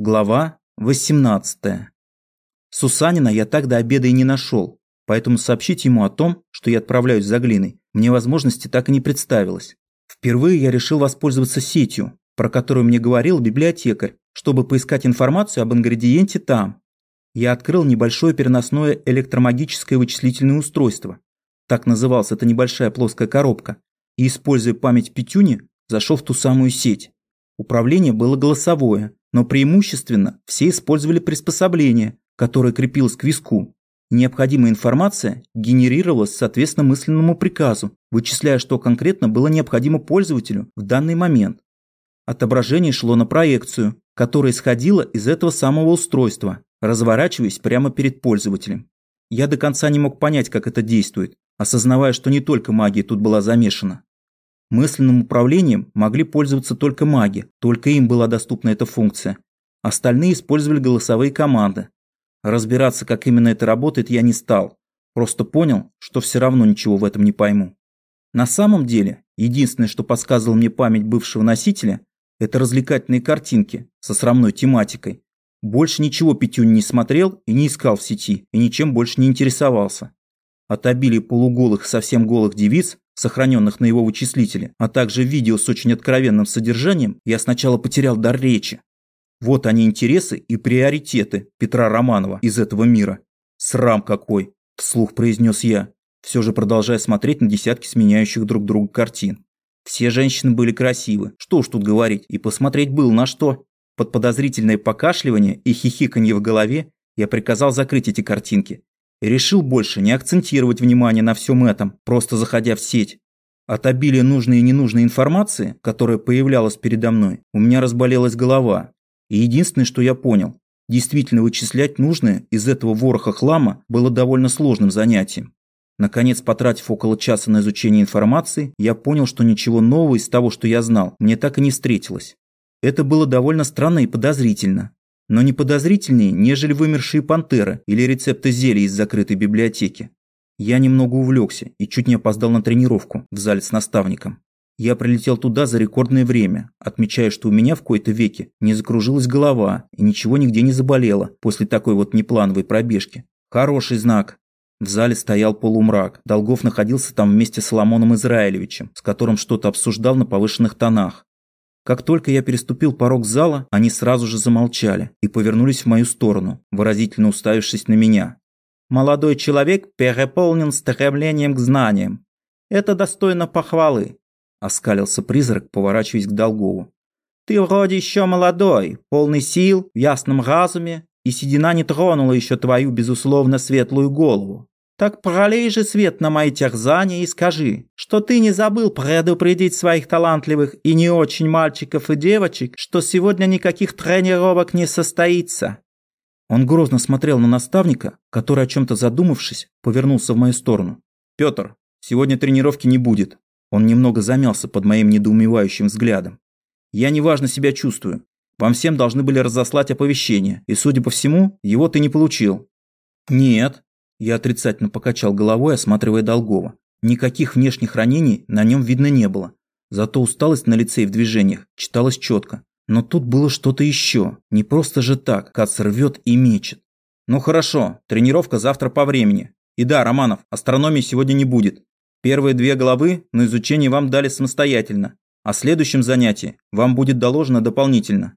Глава 18. Сусанина я так до обеда и не нашел, поэтому сообщить ему о том, что я отправляюсь за глиной, мне возможности так и не представилось. Впервые я решил воспользоваться сетью, про которую мне говорил библиотекарь, чтобы поискать информацию об ингредиенте там. Я открыл небольшое переносное электромагическое вычислительное устройство. Так называлась эта небольшая плоская коробка. И, используя память Петюни, зашел в ту самую сеть. Управление было голосовое, но преимущественно все использовали приспособление, которое крепилось к виску. Необходимая информация генерировалась соответственно мысленному приказу, вычисляя, что конкретно было необходимо пользователю в данный момент. Отображение шло на проекцию, которая исходила из этого самого устройства, разворачиваясь прямо перед пользователем. Я до конца не мог понять, как это действует, осознавая, что не только магия тут была замешана. Мысленным управлением могли пользоваться только маги, только им была доступна эта функция. Остальные использовали голосовые команды. Разбираться, как именно это работает, я не стал. Просто понял, что все равно ничего в этом не пойму. На самом деле, единственное, что подсказывал мне память бывшего носителя, это развлекательные картинки со срамной тематикой. Больше ничего Петюнь не смотрел и не искал в сети, и ничем больше не интересовался. От обилия полуголых совсем голых девиц сохраненных на его вычислителе, а также видео с очень откровенным содержанием, я сначала потерял дар речи. Вот они интересы и приоритеты Петра Романова из этого мира. Срам какой, вслух произнес я, все же продолжая смотреть на десятки сменяющих друг друга картин. Все женщины были красивы, что уж тут говорить, и посмотреть было на что. Под подозрительное покашливание и хихиканье в голове я приказал закрыть эти картинки и решил больше не акцентировать внимание на всем этом, просто заходя в сеть. От обилия нужной и ненужной информации, которая появлялась передо мной, у меня разболелась голова. И единственное, что я понял, действительно вычислять нужное из этого вороха хлама было довольно сложным занятием. Наконец, потратив около часа на изучение информации, я понял, что ничего нового из того, что я знал, мне так и не встретилось. Это было довольно странно и подозрительно но не подозрительнее, нежели вымершие пантеры или рецепты зелий из закрытой библиотеки. Я немного увлекся и чуть не опоздал на тренировку в зале с наставником. Я прилетел туда за рекордное время, отмечая, что у меня в кои-то веке не закружилась голова и ничего нигде не заболело после такой вот неплановой пробежки. Хороший знак. В зале стоял полумрак. Долгов находился там вместе с Соломоном Израилевичем, с которым что-то обсуждал на повышенных тонах. Как только я переступил порог зала, они сразу же замолчали и повернулись в мою сторону, выразительно уставившись на меня. «Молодой человек переполнен стремлением к знаниям. Это достойно похвалы», – оскалился призрак, поворачиваясь к Долгову. «Ты вроде еще молодой, полный сил, в ясном разуме, и седина не тронула еще твою, безусловно, светлую голову. Так пролей же свет на мои терзания и скажи, что ты не забыл предупредить своих талантливых и не очень мальчиков и девочек, что сегодня никаких тренировок не состоится». Он грозно смотрел на наставника, который, о чем-то задумавшись, повернулся в мою сторону. «Петр, сегодня тренировки не будет». Он немного замялся под моим недоумевающим взглядом. «Я неважно себя чувствую. Вам всем должны были разослать оповещение, и, судя по всему, его ты не получил». «Нет», я отрицательно покачал головой, осматривая Долгова. Никаких внешних ранений на нем видно не было. Зато усталость на лице и в движениях читалась четко. Но тут было что-то еще. Не просто же так, Кац рвет и мечет. Ну хорошо, тренировка завтра по времени. И да, Романов, астрономии сегодня не будет. Первые две главы на изучение вам дали самостоятельно. О следующем занятии вам будет доложено дополнительно.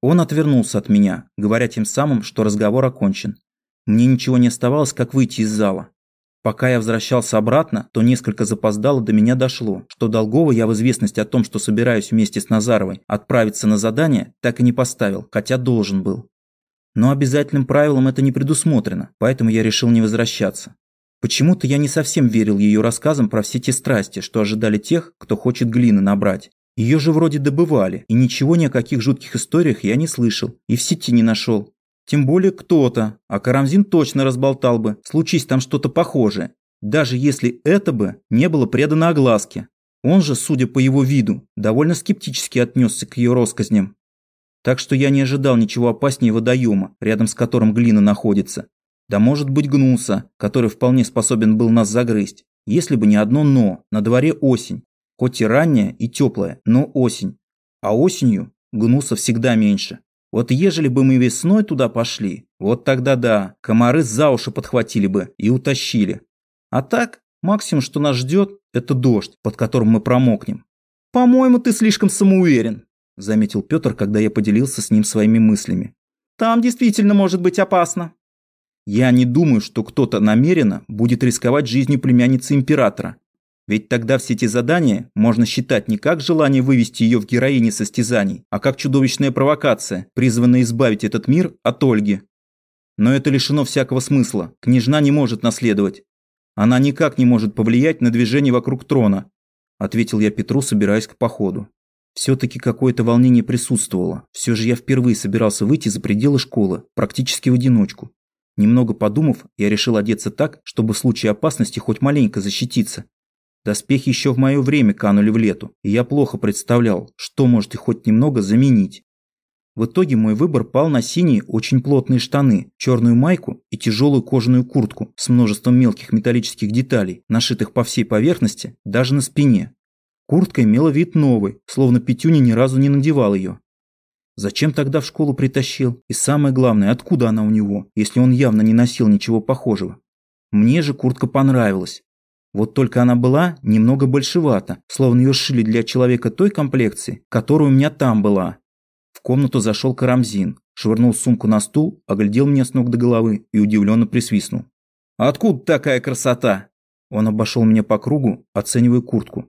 Он отвернулся от меня, говоря тем самым, что разговор окончен. Мне ничего не оставалось, как выйти из зала. Пока я возвращался обратно, то несколько запоздало до меня дошло, что Долгова я в известность о том, что собираюсь вместе с Назаровой отправиться на задание, так и не поставил, хотя должен был. Но обязательным правилом это не предусмотрено, поэтому я решил не возвращаться. Почему-то я не совсем верил ее рассказам про все те страсти, что ожидали тех, кто хочет глины набрать. Ее же вроде добывали, и ничего ни о каких жутких историях я не слышал, и в сети не нашел. Тем более кто-то, а Карамзин точно разболтал бы, случись там что-то похожее, даже если это бы не было предано огласке. Он же, судя по его виду, довольно скептически отнесся к ее россказням. Так что я не ожидал ничего опаснее водоема, рядом с которым глина находится. Да может быть гнуса, который вполне способен был нас загрызть, если бы не одно «но», на дворе осень. Хоть и ранняя и теплая, но осень. А осенью гнуса всегда меньше. Вот ежели бы мы весной туда пошли, вот тогда да, комары за уши подхватили бы и утащили. А так, максимум, что нас ждет, это дождь, под которым мы промокнем. По-моему, ты слишком самоуверен, заметил Петр, когда я поделился с ним своими мыслями. Там действительно может быть опасно. Я не думаю, что кто-то намеренно будет рисковать жизнью племянницы императора. Ведь тогда все эти задания можно считать не как желание вывести ее в героине состязаний, а как чудовищная провокация, призванная избавить этот мир от Ольги. Но это лишено всякого смысла. Княжна не может наследовать. Она никак не может повлиять на движение вокруг трона, ответил я Петру, собираясь к походу. Все-таки какое-то волнение присутствовало. Все же я впервые собирался выйти за пределы школы, практически в одиночку. Немного подумав, я решил одеться так, чтобы в случае опасности хоть маленько защититься. Доспехи еще в мое время канули в лету, и я плохо представлял, что может их хоть немного заменить. В итоге мой выбор пал на синие очень плотные штаны, черную майку и тяжелую кожаную куртку с множеством мелких металлических деталей, нашитых по всей поверхности, даже на спине. Куртка имела вид новый, словно Петюня ни разу не надевал ее. Зачем тогда в школу притащил? И самое главное, откуда она у него, если он явно не носил ничего похожего? Мне же куртка понравилась. Вот только она была немного большевата, словно ее сшили для человека той комплекции, которая у меня там была. В комнату зашел Карамзин, швырнул сумку на стул, оглядел меня с ног до головы и удивленно присвистнул. «Откуда такая красота?» Он обошел меня по кругу, оценивая куртку.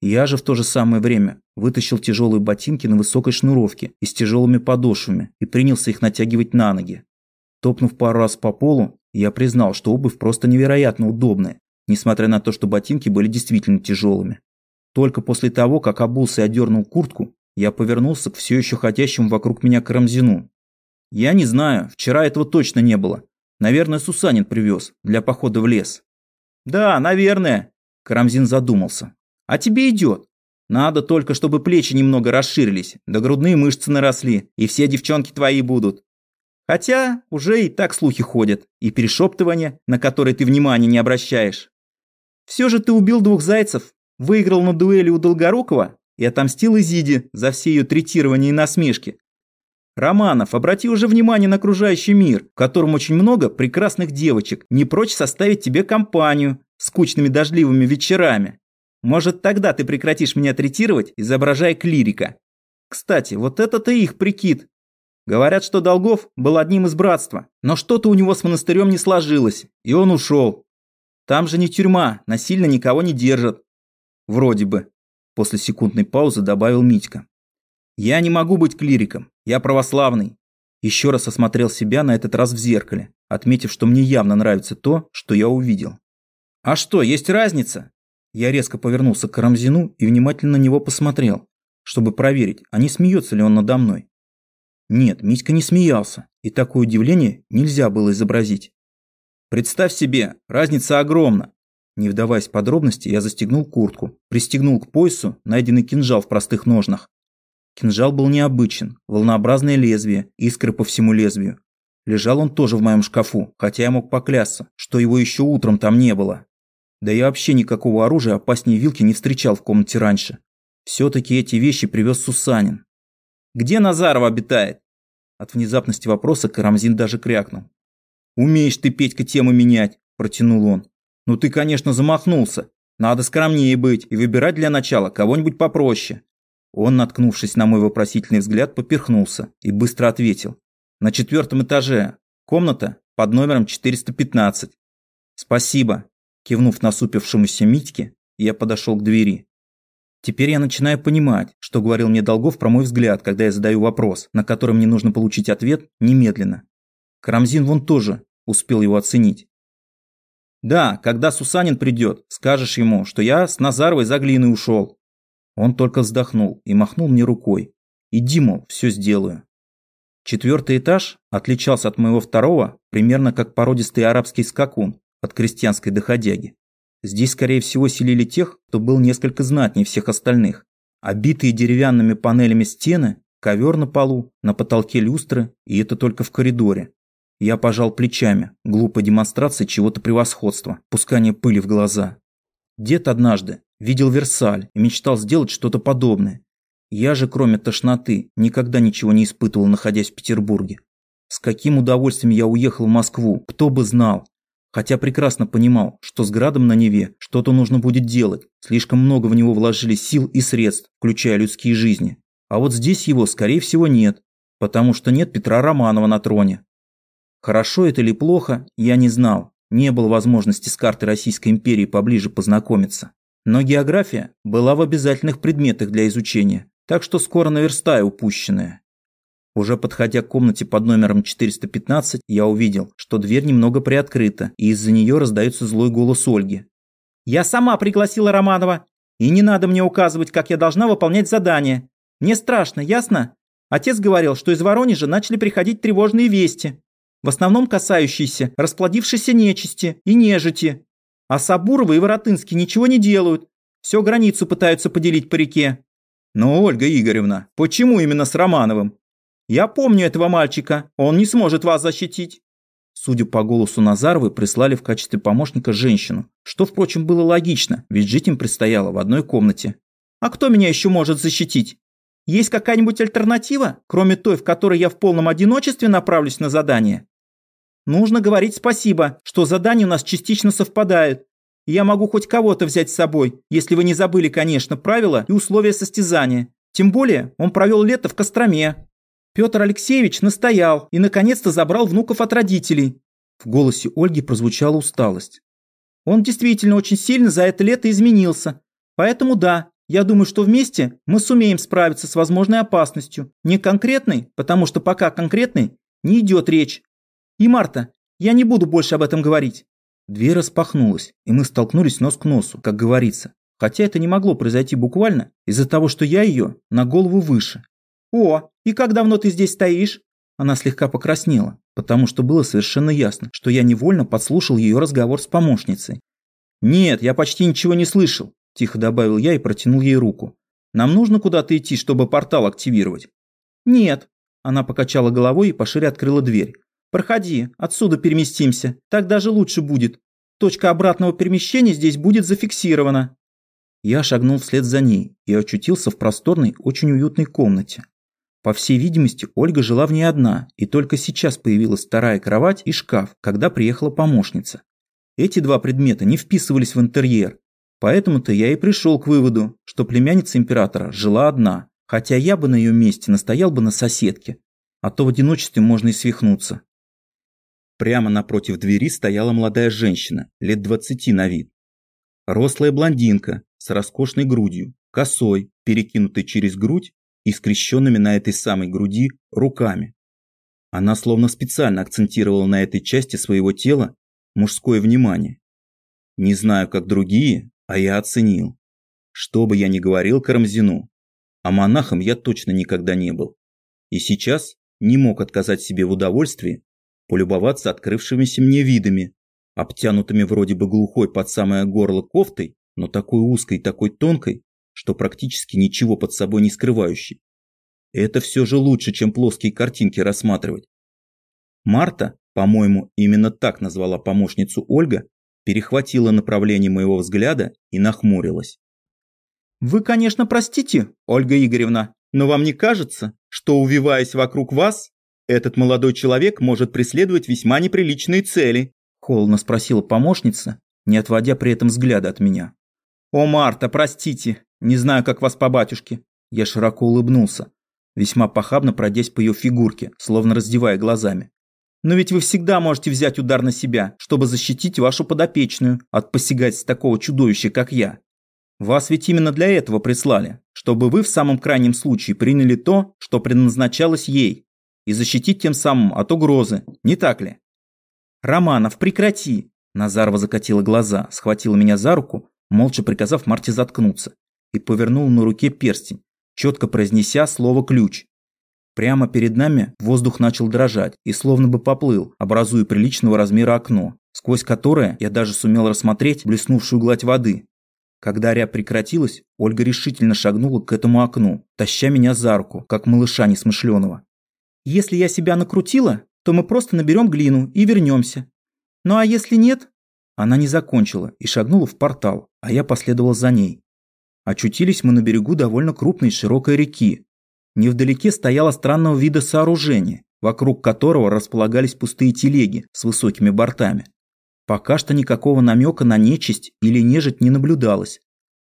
Я же в то же самое время вытащил тяжелые ботинки на высокой шнуровке и с тяжелыми подошвами и принялся их натягивать на ноги. Топнув пару раз по полу, я признал, что обувь просто невероятно удобная, несмотря на то, что ботинки были действительно тяжелыми. Только после того, как обулся и одернул куртку, я повернулся к все еще ходящему вокруг меня Карамзину. «Я не знаю, вчера этого точно не было. Наверное, Сусанин привез для похода в лес». «Да, наверное», – Карамзин задумался. А тебе идет. Надо только, чтобы плечи немного расширились, да грудные мышцы наросли, и все девчонки твои будут. Хотя уже и так слухи ходят, и перешептывания, на которые ты внимания не обращаешь. Все же ты убил двух зайцев, выиграл на дуэли у Долгорукова и отомстил Изиде за все ее третирование и насмешки. Романов, обрати уже внимание на окружающий мир, в котором очень много прекрасных девочек, не прочь составить тебе компанию скучными дождливыми вечерами. Может, тогда ты прекратишь меня третировать, изображая клирика. Кстати, вот это-то их прикид. Говорят, что Долгов был одним из братства, но что-то у него с монастырем не сложилось, и он ушел. Там же не тюрьма, насильно никого не держат. Вроде бы. После секундной паузы добавил Митька. Я не могу быть клириком, я православный. Еще раз осмотрел себя на этот раз в зеркале, отметив, что мне явно нравится то, что я увидел. А что, есть разница? Я резко повернулся к Карамзину и внимательно на него посмотрел, чтобы проверить, а не смеется ли он надо мной. Нет, Митька не смеялся, и такое удивление нельзя было изобразить. Представь себе, разница огромна. Не вдаваясь в подробности, я застегнул куртку, пристегнул к поясу найденный кинжал в простых ножнах. Кинжал был необычен, волнообразное лезвие, искры по всему лезвию. Лежал он тоже в моем шкафу, хотя я мог поклясться, что его еще утром там не было. Да я вообще никакого оружия опаснее вилки не встречал в комнате раньше. Все-таки эти вещи привез Сусанин. «Где Назаров обитает?» От внезапности вопроса Карамзин даже крякнул. «Умеешь ты, Петька, тему менять», – протянул он. «Ну ты, конечно, замахнулся. Надо скромнее быть и выбирать для начала кого-нибудь попроще». Он, наткнувшись на мой вопросительный взгляд, поперхнулся и быстро ответил. «На четвертом этаже. Комната под номером 415». «Спасибо», Кивнув насупившемуся Митьке, я подошел к двери. Теперь я начинаю понимать, что говорил мне Долгов про мой взгляд, когда я задаю вопрос, на который мне нужно получить ответ немедленно. Карамзин вон тоже успел его оценить. «Да, когда Сусанин придет, скажешь ему, что я с Назаровой за глиной ушел». Он только вздохнул и махнул мне рукой. «Иди, мол, все сделаю». Четвертый этаж отличался от моего второго примерно как породистый арабский скакун, от крестьянской доходяги. Здесь, скорее всего, селили тех, кто был несколько знатнее всех остальных. Обитые деревянными панелями стены, ковер на полу, на потолке люстры, и это только в коридоре. Я пожал плечами, глупая демонстрация чего-то превосходства, пускание пыли в глаза. Дед однажды видел Версаль и мечтал сделать что-то подобное. Я же, кроме тошноты, никогда ничего не испытывал, находясь в Петербурге. С каким удовольствием я уехал в Москву, кто бы знал. Хотя прекрасно понимал, что с Градом на Неве что-то нужно будет делать. Слишком много в него вложили сил и средств, включая людские жизни. А вот здесь его, скорее всего, нет, потому что нет Петра Романова на троне. Хорошо это или плохо, я не знал. Не было возможности с картой Российской империи поближе познакомиться. Но география была в обязательных предметах для изучения, так что скоро наверстаю упущенное. Уже подходя к комнате под номером 415, я увидел, что дверь немного приоткрыта, и из-за нее раздается злой голос Ольги. «Я сама пригласила Романова, и не надо мне указывать, как я должна выполнять задание. Мне страшно, ясно? Отец говорил, что из Воронежа начали приходить тревожные вести в основном касающиеся расплодившейся нечисти и нежити. А Сабуровы и Воротынский ничего не делают, все границу пытаются поделить по реке. Но, Ольга Игоревна, почему именно с Романовым? Я помню этого мальчика, он не сможет вас защитить. Судя по голосу Назаровой, прислали в качестве помощника женщину, что, впрочем, было логично, ведь жить им предстояло в одной комнате. А кто меня еще может защитить? Есть какая-нибудь альтернатива, кроме той, в которой я в полном одиночестве направлюсь на задание? Нужно говорить спасибо, что задания у нас частично совпадают. я могу хоть кого-то взять с собой, если вы не забыли, конечно, правила и условия состязания. Тем более, он провел лето в Костроме. Петр Алексеевич настоял и наконец-то забрал внуков от родителей. В голосе Ольги прозвучала усталость. Он действительно очень сильно за это лето изменился. Поэтому да, я думаю, что вместе мы сумеем справиться с возможной опасностью. Не конкретной, потому что пока конкретной не идет речь, и Марта, я не буду больше об этом говорить. Дверь распахнулась, и мы столкнулись нос к носу, как говорится. Хотя это не могло произойти буквально из-за того, что я ее на голову выше. «О, и как давно ты здесь стоишь?» Она слегка покраснела, потому что было совершенно ясно, что я невольно подслушал ее разговор с помощницей. «Нет, я почти ничего не слышал», – тихо добавил я и протянул ей руку. «Нам нужно куда-то идти, чтобы портал активировать?» «Нет», – она покачала головой и пошире открыла дверь. Проходи, отсюда переместимся, так даже лучше будет. Точка обратного перемещения здесь будет зафиксирована». Я шагнул вслед за ней и очутился в просторной, очень уютной комнате. По всей видимости, Ольга жила в ней одна, и только сейчас появилась вторая кровать и шкаф, когда приехала помощница. Эти два предмета не вписывались в интерьер, поэтому-то я и пришел к выводу, что племянница императора жила одна, хотя я бы на ее месте настоял бы на соседке, а то в одиночестве можно и свихнуться. Прямо напротив двери стояла молодая женщина, лет двадцати на вид. Рослая блондинка с роскошной грудью, косой, перекинутой через грудь и скрещенными на этой самой груди руками. Она словно специально акцентировала на этой части своего тела мужское внимание. Не знаю, как другие, а я оценил. Что бы я ни говорил Карамзину, а монахом я точно никогда не был. И сейчас не мог отказать себе в удовольствии полюбоваться открывшимися мне видами, обтянутыми вроде бы глухой под самое горло кофтой, но такой узкой, такой тонкой, что практически ничего под собой не скрывающей. Это все же лучше, чем плоские картинки рассматривать. Марта, по-моему, именно так назвала помощницу Ольга, перехватила направление моего взгляда и нахмурилась. «Вы, конечно, простите, Ольга Игоревна, но вам не кажется, что, увиваясь вокруг вас, этот молодой человек может преследовать весьма неприличные цели», – холодно спросила помощница, не отводя при этом взгляда от меня. «О, Марта, простите, не знаю, как вас по батюшке». Я широко улыбнулся, весьма похабно пройдясь по ее фигурке, словно раздевая глазами. «Но ведь вы всегда можете взять удар на себя, чтобы защитить вашу подопечную от посягательств такого чудовища, как я. Вас ведь именно для этого прислали, чтобы вы в самом крайнем случае приняли то, что предназначалось ей, и защитить тем самым от угрозы, не так ли? «Романов, прекрати!» Назарова закатила глаза, схватила меня за руку, молча приказав Марте заткнуться, и повернула на руке перстень, четко произнеся слово «ключ». Прямо перед нами воздух начал дрожать и словно бы поплыл, образуя приличного размера окно, сквозь которое я даже сумел рассмотреть блеснувшую гладь воды. Когда рябь прекратилась, Ольга решительно шагнула к этому окну, таща меня за руку, как малыша несмышленого. Если я себя накрутила, то мы просто наберем глину и вернемся. Ну а если нет? Она не закончила и шагнула в портал, а я последовал за ней. Очутились мы на берегу довольно крупной широкой реки. Невдалеке стояло странного вида сооружение, вокруг которого располагались пустые телеги с высокими бортами. Пока что никакого намека на нечисть или нежить не наблюдалось.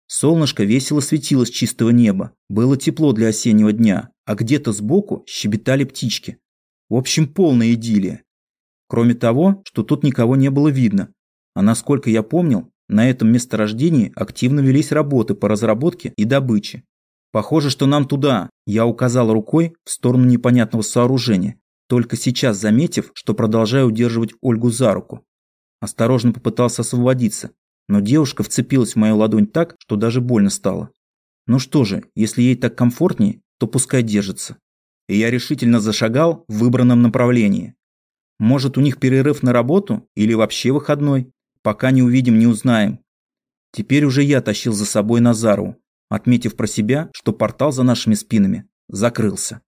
Солнышко весело светило с чистого неба, было тепло для осеннего дня, а где-то сбоку щебетали птички. В общем, полная идиллия. Кроме того, что тут никого не было видно, а насколько я помнил, на этом месторождении активно велись работы по разработке и добыче. Похоже, что нам туда, я указал рукой в сторону непонятного сооружения, только сейчас заметив, что продолжаю удерживать Ольгу за руку. Осторожно попытался освободиться, но девушка вцепилась в мою ладонь так, что даже больно стало. Ну что же, если ей так комфортнее, то пускай держится. И я решительно зашагал в выбранном направлении. Может, у них перерыв на работу или вообще выходной? Пока не увидим, не узнаем. Теперь уже я тащил за собой Назару, отметив про себя, что портал за нашими спинами закрылся.